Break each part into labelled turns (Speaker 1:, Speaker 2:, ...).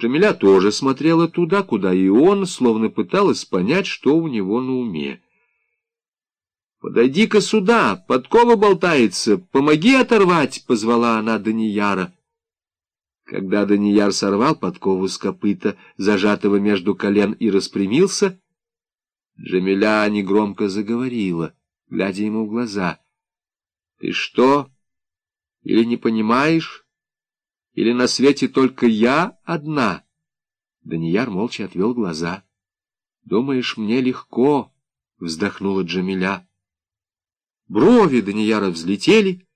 Speaker 1: Джамиля тоже смотрела туда, куда и он, словно пыталась понять, что у него на уме. «Подойди-ка сюда, подкова болтается, помоги оторвать!» — позвала она Данияра. Когда Данияр сорвал подкову с копыта, зажатого между колен, и распрямился, Джамиля негромко заговорила, глядя ему в глаза. «Ты что, или не понимаешь?» Или на свете только я одна? Данияр молча отвел глаза. «Думаешь, мне легко?» — вздохнула Джамиля. Брови Данияра взлетели.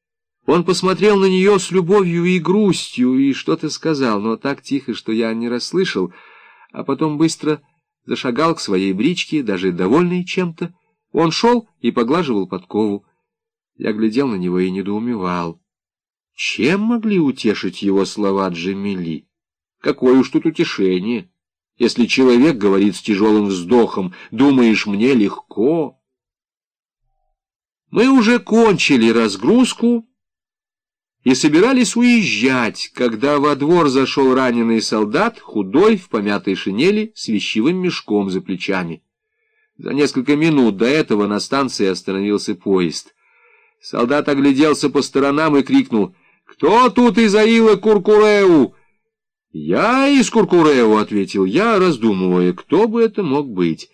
Speaker 1: Он посмотрел на нее с любовью и грустью и что-то сказал, но так тихо, что я не расслышал, а потом быстро зашагал к своей бричке, даже довольный чем-то. Он шел и поглаживал подкову. Я глядел на него и недоумевал. Чем могли утешить его слова Джемили? Какое уж тут утешение, если человек говорит с тяжелым вздохом, «Думаешь, мне легко?» Мы уже кончили разгрузку и собирались уезжать, когда во двор зашел раненый солдат, худой, в помятой шинели, с вещевым мешком за плечами. За несколько минут до этого на станции остановился поезд. Солдат огляделся по сторонам и крикнул — «Кто тут из Аила Куркуреу?» «Я из Куркуреу», — ответил я, раздумывая, кто бы это мог быть.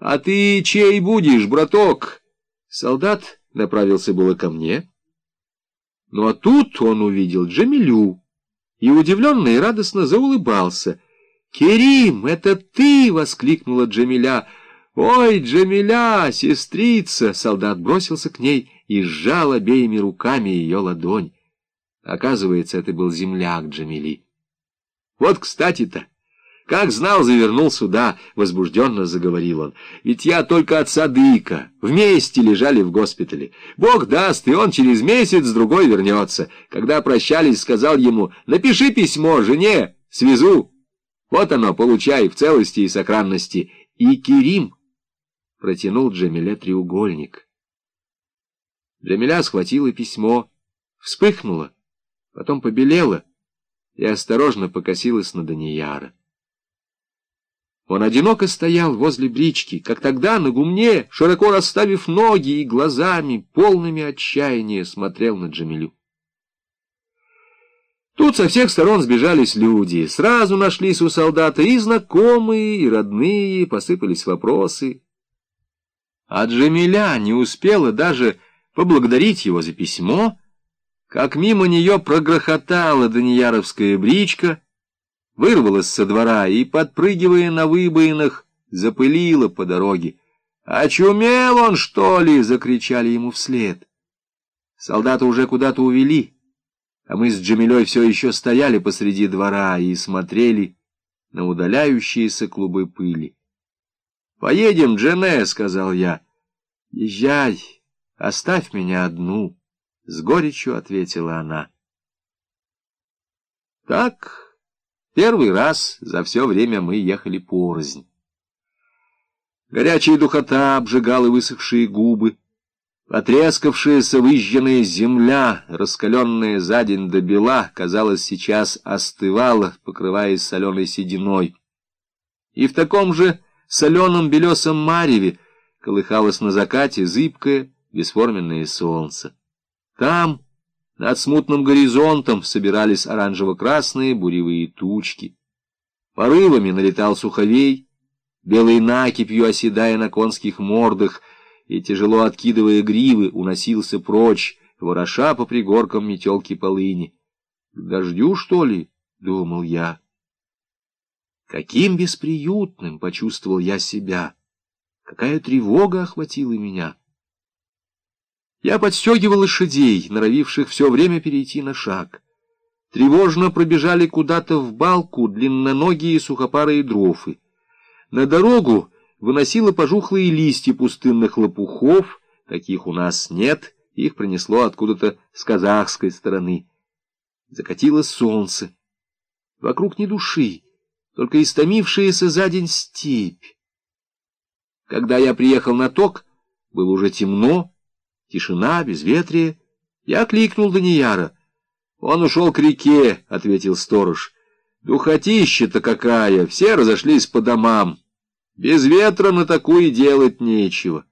Speaker 1: «А ты чей будешь, браток?» Солдат направился было ко мне. Ну а тут он увидел Джамилю и удивленно и радостно заулыбался. «Керим, это ты!» — воскликнула Джамиля. «Ой, Джамиля, сестрица!» Солдат бросился к ней и сжал обеими руками ее ладонь. Оказывается, это был земляк Джамили. Вот, кстати-то, как знал, завернул сюда, возбужденно заговорил он. Ведь я только от Садыка, вместе лежали в госпитале. Бог даст, и он через месяц-другой вернется. Когда прощались, сказал ему, напиши письмо жене, связу. Вот оно, получай, в целости и сохранности. И Керим протянул Джамиле треугольник. Джамиля схватила письмо, вспыхнула потом побелела и осторожно покосилась на Данияра. Он одиноко стоял возле брички, как тогда на гумне, широко расставив ноги и глазами, полными отчаяния, смотрел на Джамилю. Тут со всех сторон сбежались люди, сразу нашлись у солдата и знакомые, и родные, посыпались вопросы. А Джамиля не успела даже поблагодарить его за письмо, как мимо нее прогрохотала Данияровская бричка, вырвалась со двора и, подпрыгивая на выбоинах, запылила по дороге. «Очумел он, что ли?» — закричали ему вслед. Солдата уже куда-то увели, а мы с Джамилей все еще стояли посреди двора и смотрели на удаляющиеся клубы пыли. «Поедем, Джене», — сказал я. «Езжай, оставь меня одну». С горечью ответила она. Так, первый раз за все время мы ехали порознь. Горячая духота обжигала высохшие губы, Потрескавшаяся выжженная земля, раскаленная за день до бела, казалось, сейчас остывала, покрываясь соленой сединой. И в таком же соленом белесом мареве колыхалось на закате зыбкое, бесформенное солнце. Там, над смутным горизонтом, собирались оранжево-красные буревые тучки. Порывами налетал суховей, белой накипью оседая на конских мордах, и, тяжело откидывая гривы, уносился прочь, вороша по пригоркам метелки полыни. «К дождю, что ли?» — думал я. Каким бесприютным почувствовал я себя! Какая тревога охватила меня! Я подстегивал лошадей, норовивших все время перейти на шаг. Тревожно пробежали куда-то в балку длинноногие сухопарые дрофы. На дорогу выносило пожухлые листья пустынных лопухов, таких у нас нет, их принесло откуда-то с казахской стороны. Закатило солнце. Вокруг ни души, только истомившаяся за день степь. Когда я приехал на ток, было уже темно, Тишина, безветрие. Я кликнул Данияра. «Он ушел к реке», — ответил сторож. Духотища-то какая, все разошлись по домам. Без ветра на такую делать нечего.